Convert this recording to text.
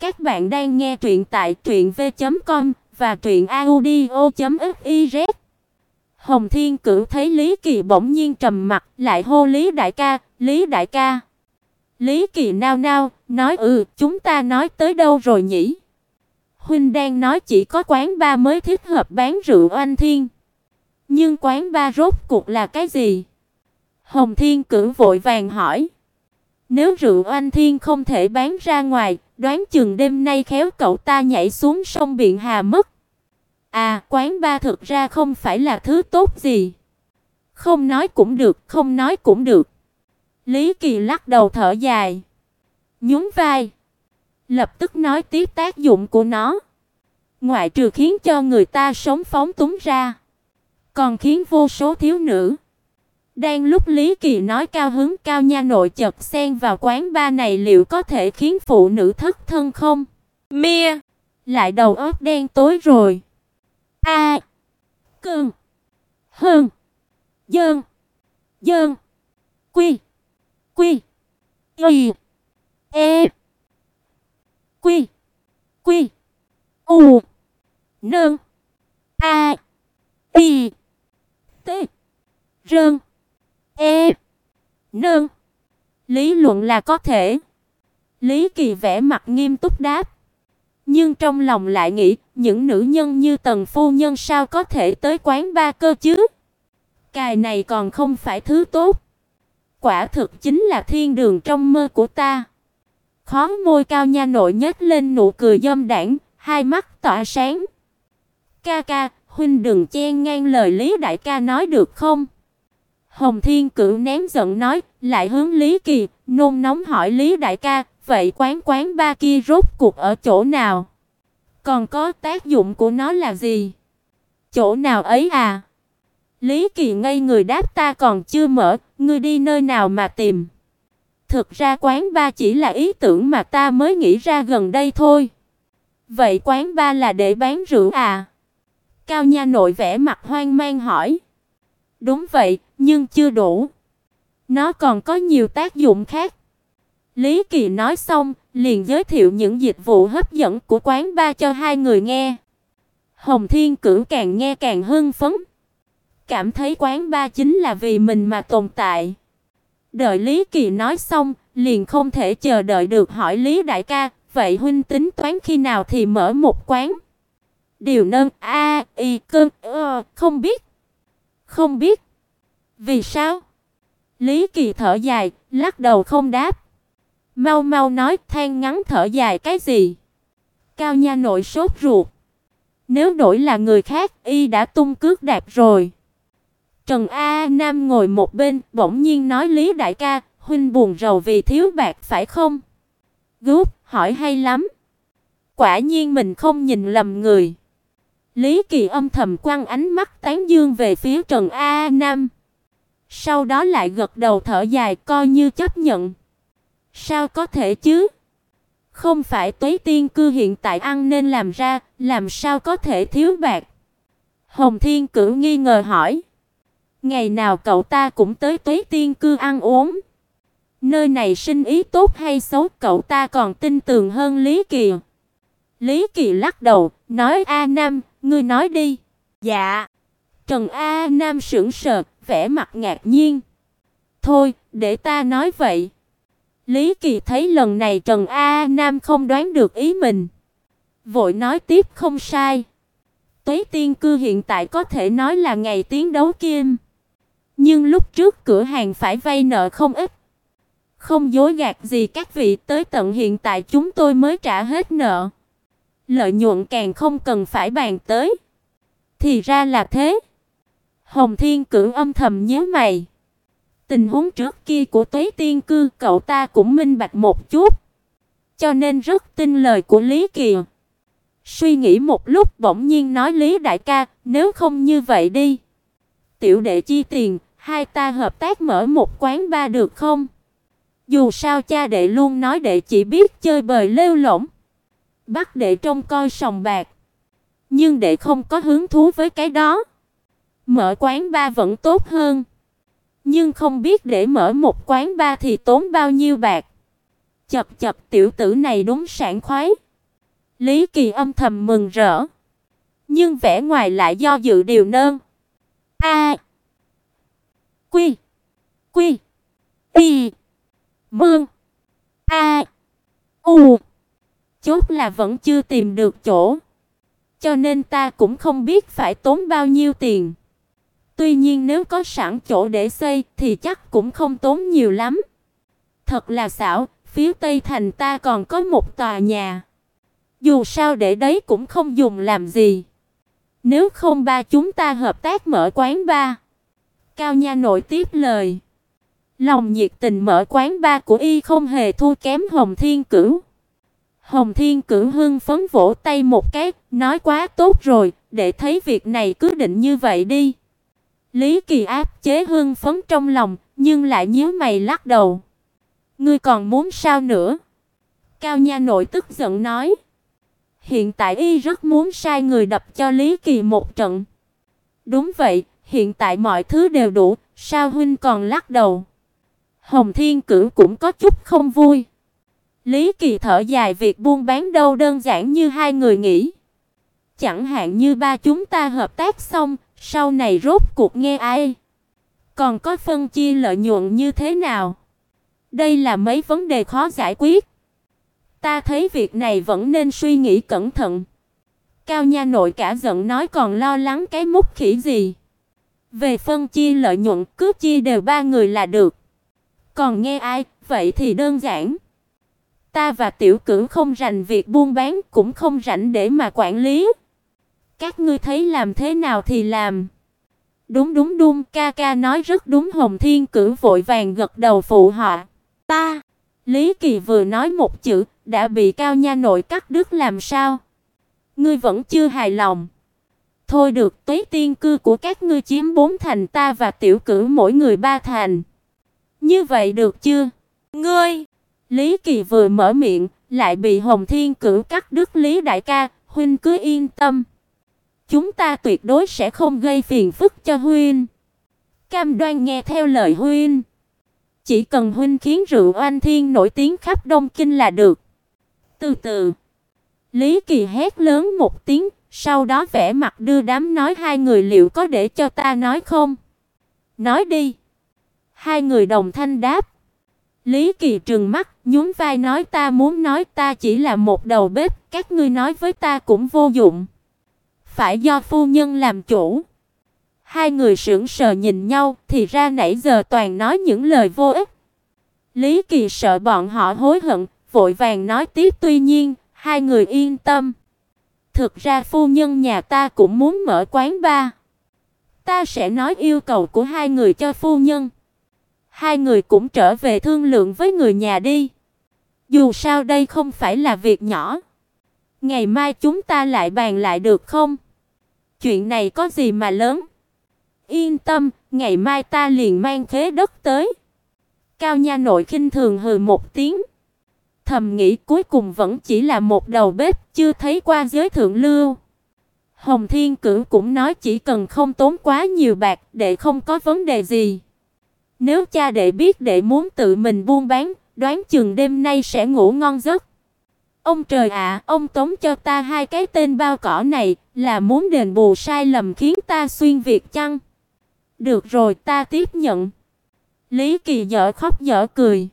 Các bạn đang nghe truyện tại truyệnv.com và truyệnaudio.fiz. Hồng Thiên Cửu thấy Lý Kỳ bỗng nhiên trầm mặt, lại hô Lý đại ca, "Lý đại ca." Lý Kỳ nao nao, nói: "Ừ, chúng ta nói tới đâu rồi nhỉ?" Huynh đang nói chỉ có quán ba mới thích hợp bán rượu oanh thiên. Nhưng quán ba rốt cuộc là cái gì? Hồng Thiên Cửu vội vàng hỏi. Nếu rượu oanh thiên không thể bán ra ngoài, đoán chừng đêm nay khéo cậu ta nhảy xuống sông Biện Hà mất. À, quán ba thực ra không phải là thứ tốt gì. Không nói cũng được, không nói cũng được. Lý Kỳ lắc đầu thở dài, nhún vai, lập tức nói tiếp tác dụng của nó. Ngoại trừ khiến cho người ta sống phóng túng ra, còn khiến vô số thiếu nữ đang lúc Lý Kỳ nói cao hứng cao nha nội chợt xen vào quán ba này liệu có thể khiến phụ nữ thất thân không? Mia, lại đầu óc đen tối rồi. A. À, Cơn. Hơn. Dơn. Dơn. Quy. Quy. Y. E. Quy. Quy. U. Nương. A. Y. T. Rơn. E. Nương. Lý luận là có thể. Lý Kỳ vẻ mặt nghiêm túc đáp. Nhưng trong lòng lại nghĩ, những nữ nhân như Tần phu nhân sao có thể tới quán ba cơ chứ? Cài này còn không phải thứ tốt. Quả thực chính là thiên đường trong mơ của ta. Khóe môi cao nha nội nhếch lên nụ cười dâm đãng, hai mắt tỏa sáng. "Ca ca, huynh đừng chen ngang lời Lý đại ca nói được không?" Hồng Thiên Cửu ném giận nói, lại hướng Lý Kỳ, nôn nóng hỏi Lý đại ca, vậy quán quán ba kia rốt cuộc ở chỗ nào? Còn có tác dụng của nó là gì? Chỗ nào ấy à? Lý Kỳ ngây người đáp ta còn chưa mở, ngươi đi nơi nào mà tìm? Thực ra quán ba chỉ là ý tưởng mà ta mới nghĩ ra gần đây thôi. Vậy quán ba là để bán rượu à? Cao nha nội vẻ mặt hoang mang hỏi. Đúng vậy, nhưng chưa đủ. Nó còn có nhiều tác dụng khác. Lý Kỳ nói xong, liền giới thiệu những dịch vụ hấp dẫn của quán ba cho hai người nghe. Hồng Thiên Cửu càng nghe càng hưng phấn, cảm thấy quán ba chính là vì mình mà tồn tại. Đợi Lý Kỳ nói xong, liền không thể chờ đợi được hỏi Lý đại ca, vậy huynh tính toán khi nào thì mở một quán? Điều nâng a y cơn ơ, không biết. Không biết. Vì sao? Lý Kỳ thở dài, lắc đầu không đáp. Mau mau nói, than ngắn thở dài cái gì? Cao nha nội sốt ruột. Nếu đổi là người khác, y đã tung cước đạp rồi. Trần A Nam ngồi một bên, bỗng nhiên nói Lý đại ca, huynh buồn rầu vì thiếu bạc phải không? Gúp, hỏi hay lắm. Quả nhiên mình không nhìn lầm người. Lý Kỳ âm thầm quăng ánh mắt tán dương về phía Trần A Nam. Sau đó lại gật đầu thở dài coi như chấp nhận. Sao có thể chứ? Không phải Tuế Tiên cư hiện tại ăn nên làm ra, làm sao có thể thiếu bạc? Hồng Thiên Cửu nghi ngờ hỏi. Ngày nào cậu ta cũng tới Tuế Tiên cư ăn uống. Nơi này sinh ý tốt hay xấu cậu ta còn tin tưởng hơn Lý Kỳ. Lý Kỳ lắc đầu, nói A Nam, ngươi nói đi. Dạ. Trần A Nam sững sờ, vẻ mặt ngạc nhiên. Thôi, để ta nói vậy. Lý Kỳ thấy lần này Trần A Nam không đoán được ý mình, vội nói tiếp không sai. Tuế Tiên cư hiện tại có thể nói là ngày tiến đấu kim, nhưng lúc trước cửa hàng phải vay nợ không ít. Không dối gạt gì các vị, tới tận hiện tại chúng tôi mới trả hết nợ. Lợi nhuận càng không cần phải bàn tới. Thì ra là thế. Hồng Thiên Cửu âm thầm nhíu mày. Tình huống trước kia của Tuế Tiên cư cậu ta cũng minh bạch một chút, cho nên rất tin lời của Lý Kiều. Suy nghĩ một lúc bỗng nhiên nói Lý đại ca, nếu không như vậy đi, tiểu đệ chi tiền, hai ta hợp tác mở một quán ba được không? Dù sao cha đệ luôn nói đệ chỉ biết chơi bời lêu lổng, bắt đệ trông coi sòng bạc, nhưng đệ không có hứng thú với cái đó. Mở quán ba vẫn tốt hơn. Nhưng không biết để mở một quán ba thì tốn bao nhiêu bạc. Chập chập tiểu tử này đúng sảng khoái. Lý Kỳ âm thầm mừng rỡ, nhưng vẻ ngoài lại do dự điều nơn. A. Quy. Quy. Y. Mương. A. U. Chốt là vẫn chưa tìm được chỗ. Cho nên ta cũng không biết phải tốn bao nhiêu tiền. Tuy nhiên nếu có sẵn chỗ để xây thì chắc cũng không tốn nhiều lắm. Thật là xảo, phía Tây thành ta còn có một tòa nhà. Dù sao để đấy cũng không dùng làm gì. Nếu không ba chúng ta hợp tác mở quán ba, Cao Nha nội tiếp lời. Lòng nhiệt tình mở quán ba của y không hề thua kém Hồng Thiên Cửu. Hồng Thiên Cửu hưng phấn vỗ tay một cái, nói quá tốt rồi, để thấy việc này cứ định như vậy đi. Lý Kỳ áp chế hưng phấn trong lòng, nhưng lại nhíu mày lắc đầu. Ngươi còn muốn sao nữa? Cao Nha nội tức giận nói. Hiện tại y rất muốn sai người đập cho Lý Kỳ một trận. Đúng vậy, hiện tại mọi thứ đều đủ, sao huynh còn lắc đầu? Hồng Thiên Cửu cũng có chút không vui. Lý Kỳ thở dài việc buôn bán đâu đơn giản như hai người nghĩ. Chẳng hạn như ba chúng ta hợp tác xong, sau này rốt cuộc nghe ai? Còn có phân chia lợi nhuận như thế nào? Đây là mấy vấn đề khó giải quyết. Ta thấy việc này vẫn nên suy nghĩ cẩn thận. Cao nha nội cả giận nói còn lo lắng cái mút khỉ gì. Về phân chia lợi nhuận cứ chia đều ba người là được. Còn nghe ai, vậy thì đơn giản. Ta và tiểu cửu không rành việc buôn bán, cũng không rảnh để mà quản lý. Các ngươi thấy làm thế nào thì làm. Đúng đúng đúng, ca ca nói rất đúng Hồng Thiên Cửu vội vàng gật đầu phụ họ. Ta, Lý Kỳ vừa nói một chữ, đã bị Cao Nha nội cắt đứt làm sao? Ngươi vẫn chưa hài lòng. Thôi được, tuế tiên cư của các ngươi chiếm bốn thành ta và tiểu cửu mỗi người ba thành. Như vậy được chưa? Ngươi Lý Kỳ vừa mở miệng, lại bị Hồng Thiên Cửu cắt đứt Lý đại ca, huynh cứ yên tâm. Chúng ta tuyệt đối sẽ không gây phiền phức cho huynh. Cam đoan nghe theo lời huynh. Chỉ cần huynh khiến rượu Oanh Thiên nổi tiếng khắp Đông Kinh là được. Từ từ, Lý Kỳ hét lớn một tiếng, sau đó vẻ mặt đưa đám nói hai người liệu có để cho ta nói không? Nói đi. Hai người đồng thanh đáp. Lý Kỳ trừng mắt, nhún vai nói ta muốn nói ta chỉ là một đầu bếp, các ngươi nói với ta cũng vô dụng. Phải do phu nhân làm chủ. Hai người sững sờ nhìn nhau, thì ra nãy giờ toàn nói những lời vô ích. Lý Kỳ sợ bọn họ hối hận, vội vàng nói tiếp tuy nhiên, hai người yên tâm. Thực ra phu nhân nhà ta cũng muốn mở quán bar. Ta sẽ nói yêu cầu của hai người cho phu nhân. Hai người cũng trở về thương lượng với người nhà đi. Dù sao đây không phải là việc nhỏ. Ngày mai chúng ta lại bàn lại được không? Chuyện này có gì mà lớn? Yên tâm, ngày mai ta liền mang khế đất tới. Cao nha nội khinh thường hừ một tiếng. Thầm nghĩ cuối cùng vẫn chỉ là một đầu bếp, chưa thấy qua giới thượng lưu. Hồng Thiên Cửu cũng nói chỉ cần không tốn quá nhiều bạc để không có vấn đề gì. Nếu cha đệ biết đệ muốn tự mình buôn bán, đoán chừng đêm nay sẽ ngủ ngon giấc. Ông trời ạ, ông tống cho ta hai cái tên bao cỏ này, là muốn đền bù sai lầm khiến ta xuyên việt chăng? Được rồi, ta tiếp nhận. Lý Kỳ dở khóc dở cười.